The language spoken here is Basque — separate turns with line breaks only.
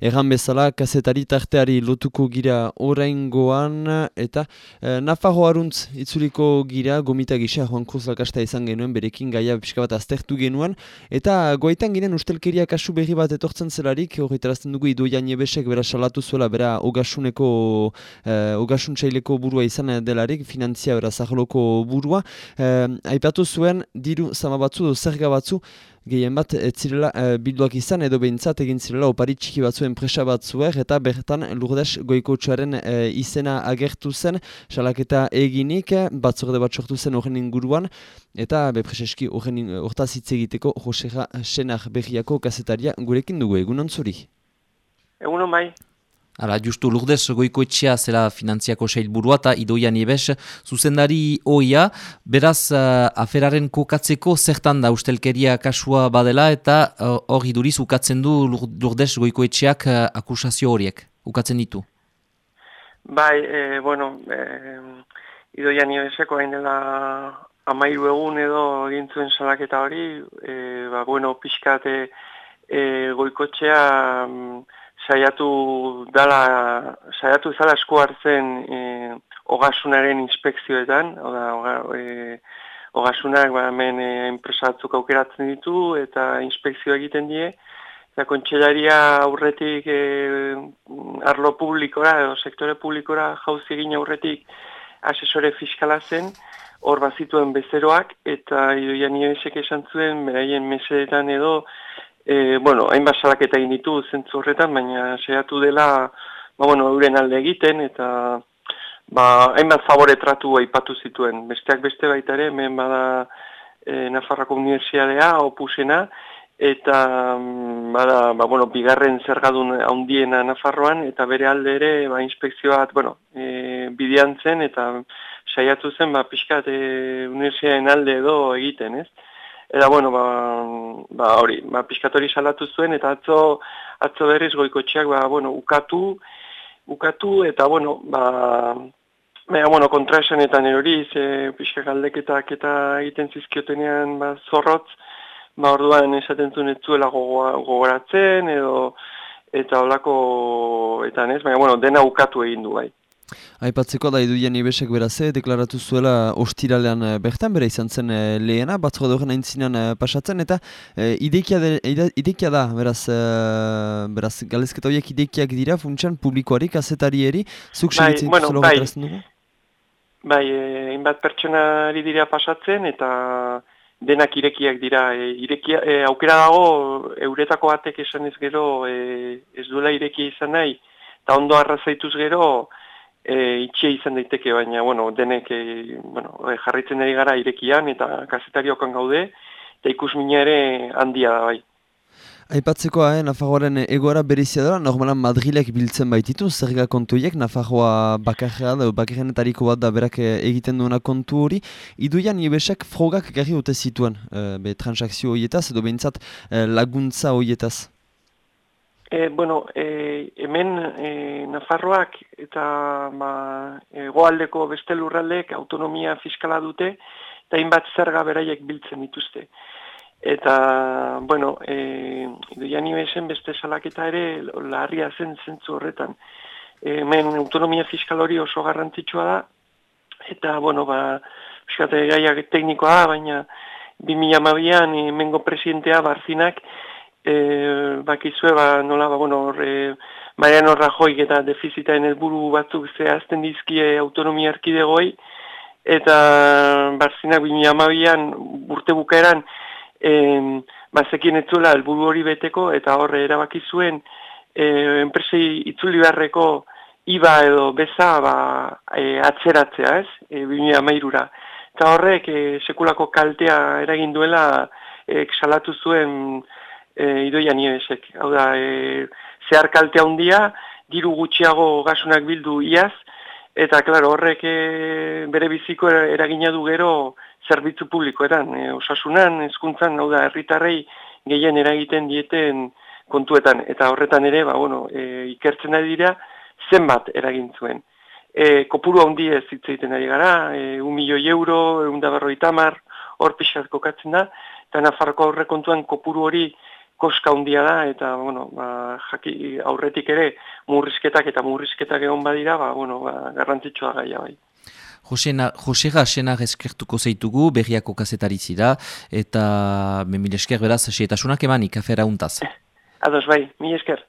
Erran bezala, kazetari tarteari lotuko gira oraingoan eta e, Nafarro haruntz itzuliko gira, gomita gisa, Juan Cruz lakasta izan genuen, berekin gaia pixka bat aztertu genuen, eta goitan ginen ustelkeria kasu berri bat etortzen zelarik, horretarazten dugu idoia niebesek bera salatu zuela, bera ogasuneko, e, ogasuntzaileko burua izan delarik, finantzia bera zahloko burua, e, aipatu zuen, diru zama batzu, zerga batzu, gehien bat ez zirela e, bilduak izan edo behintzat egin zirela opari txiki batzu enpresa batzuer eta bertan lurdes goikotxoaren e, izena agertu zen salaketa eginik batzorde bat sortu zen horren inguruan eta bepreseski horren hortaz hitz egiteko Josera Senar berriako kasetaria gurekin dugu egunon zuri.
Egunon bai.
Hala, justu lurdez goiko etxea zela finantziako seilburua eta idoia niebes zuzendari oia, beraz uh, aferaren kokatzeko zertan da ustelkeria kasua badela eta uh, hori uh, duriz ukatzen du lurdez goiko etxeak uh, akusazio horiek, ukatzen ditu.
Bai, e, bueno, e, idoia niebeseko hain dela amairu egun edo gintzuen salaketa hori, e, ba, bueno, pixkate e, goiko etxea... Saiatu dala saiatu zala esku hartzen e, ogasunaren inspekzioetan, oda oga, e, ogasunak ba hemen e, enpresatzuk aukeratzen ditu eta inspekzio egiten die. Eta kontxelaria aurretik e, arlo publikora edo sektore publikora jauzi egin aurretik asesore fiskala zen. Hor bazituen bezeroak eta idoia niebesek esan zuen beraien mesedetan edo e, bueno, hainbat salaketa egin ditu zentzu horretan, baina seiatu dela, ba, bueno, euren alde egiten, eta ba, hainbat favore tratu aipatu zituen. Besteak beste baita ere, hemen bada e, Nafarrako Universiadea, opusena, eta mm, bada, ba, bueno, bigarren zergadun handiena Nafarroan, eta bere alde ere, ba, inspekzioat, bueno, e, bidean zen, eta saiatu zen, ba, pixkat, e, Universiaden alde edo egiten, ez? Eta, bueno, ba, ba hori, ba, piskatori salatu zuen, eta atzo, atzo berriz goikotxeak, ba, bueno, ukatu, ukatu, eta, bueno, ba, Baina, bueno, kontra esan eta hori, ze pixka galdeketak eta egiten zizkiotenean ba, zorrotz, ba, orduan esaten zuen ez zuela gogoratzen, edo, eta olako, eta ez, baina, bueno, dena ukatu egin du, bai.
Aipatzeko da iduien ibesek beraze, deklaratu zuela ostiralean eh, bertan, bera izan zen e, lehena, batzuk edo aintzinean e, pasatzen, eta e, idekia, idekia da, beraz, e, beraz galezketa horiek idekiak dira, funtsan publikoari, kasetari eri, zuk bai,
bueno, bai, dugu? Bai, inbat pertsonari dira pasatzen, eta denak irekiak dira. E, irekia, e, aukera dago, euretako batek esan ez gero, e, ez duela irekia izan nahi, eta ondo arrazaituz gero, e, itxia izan daiteke, baina, bueno, denek, e, bueno, e, jarritzen ari gara irekian eta kazetariokan gaude, eta ikus ere handia da bai.
Aipatzekoa, eh, Nafarroaren egoara berizia dara, normalan Madrilek biltzen baititu, zerga kontuiek, Nafarroa bakarra da, bakarrenetariko bat da berak eh, egiten duena kontu hori. Iduian, ibesak frogak gari hote zituen, e, be, transakzio horietaz, edo behintzat laguntza horietaz?
E, bueno, e, hemen e, Nafarroak eta ba, egoaldeko beste lurraldeek autonomia fiskala dute eta hainbat zerga beraiek biltzen dituzte. Eta, bueno, e, iduian ibesen beste salaketa ere larria zen zentzu horretan. E, hemen autonomia fiskal hori oso garrantzitsua da eta, bueno, ba, fiskate gaiak teknikoa baina 2012an hemengo presidentea barzinak e, bakizue ba, nola, ba, bueno, horre, Mariano Rajoy eta defizitaen helburu batzuk zehazten dizkie autonomia arkidegoi, eta barzinak bimi amabian urte bukaeran e, bazekin etzula helburu hori beteko, eta horre erabaki zuen e, enpresei itzuli beharreko iba edo beza ba, e, atzeratzea, ez, e, bimi amairura. Eta horrek e, sekulako kaltea eragin duela e, salatu zuen e, idoia niebesek. Hau da, e, zehar kaltea handia, diru gutxiago gasunak bildu iaz, eta, klaro, horrek e, bere biziko eragina du gero zerbitzu publikoetan. E, osasunan, ezkuntzan, hau da, herritarrei gehien eragiten dieten kontuetan. Eta horretan ere, ba, bueno, e, ikertzen ari dira, zenbat eragin zuen. E, kopuru handi ez hitz egiten ari gara, e, un milioi euro, un da berroi tamar, hor pixat kokatzen da, eta Nafarroko aurrekontuan kopuru hori koska handia da, eta, bueno, ba, jaki aurretik ere murrizketak eta murrizketak egon badira, ba, bueno, ba, garrantzitsua gaia bai.
Jose Gasenar eskertuko zeitugu, berriako kazetari zira, eta memile esker beraz, sietasunak emanik, afera untaz.
Ados bai, mi esker.